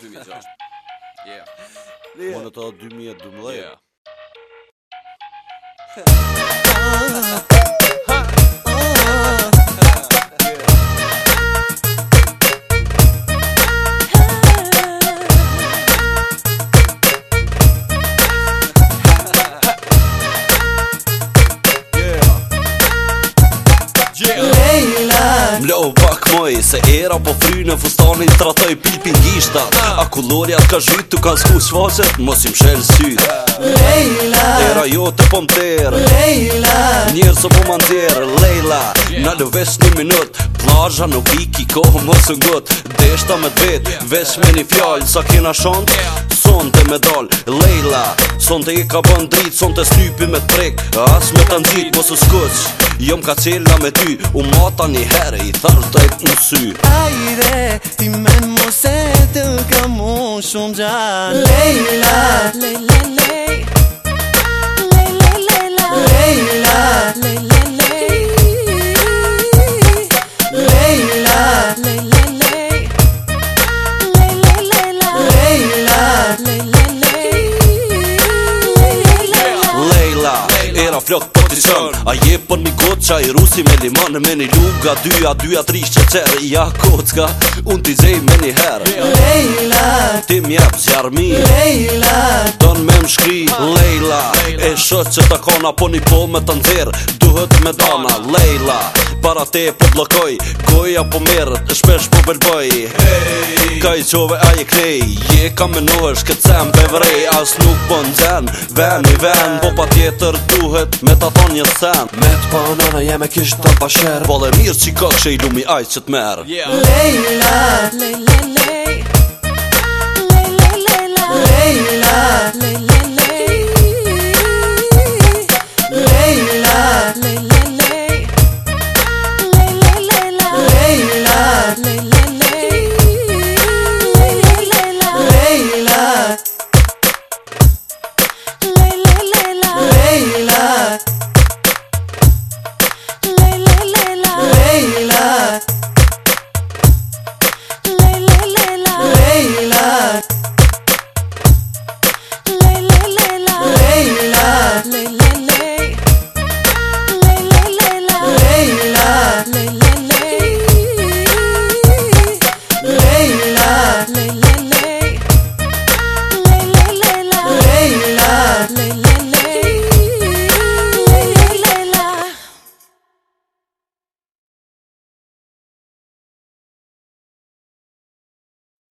Dëmi që është Yeah Në të të dëmi Yeah ah, blau pak moj Se era po fry në fustanin të ratoj pilpin gishta A kulloria t'ka zhyt t'u ka sku shfaqet Mos im shel syt Lejla Era jo të pom tërë Lejla Njerë së po mandjerë po Lejla Në lëvesh një minut Plazha në pik i kohë mos në gët Deshta me dvet Vesh me një fjallë Sa kena shant Sonte me dal Lejla Son të i ka bën drit, son të snypi me prek As me të mos u skuq Jom ka qela me ty U mata një herë, i tharë e në sy Ajde, ti me mos e të ka mu shumë gjatë Lejla, lejla plok potison A je për po një goqa i rusi me liman Me një luga, dyja, dyja, tri qeqer Ja kocka, unë t'i zej me një her Lejla Ti mjep zjarmi Lejla Ton me mshkri Lejla shës që të kona Po një po me të ndherë Duhet me dana Lejla Para te po blokoj koja po apo shpesh po belboj hey. Ka i qove a i krej Je ka menuesh këtë sem Be vrej As nuk po në zen Ven i ven Po pa tjetër duhet Me të thonë një sen Me të po nëna jeme kishtë të pasher Po dhe mirë që i kokë i lumi ajtë që të merë yeah. Lejla Lejla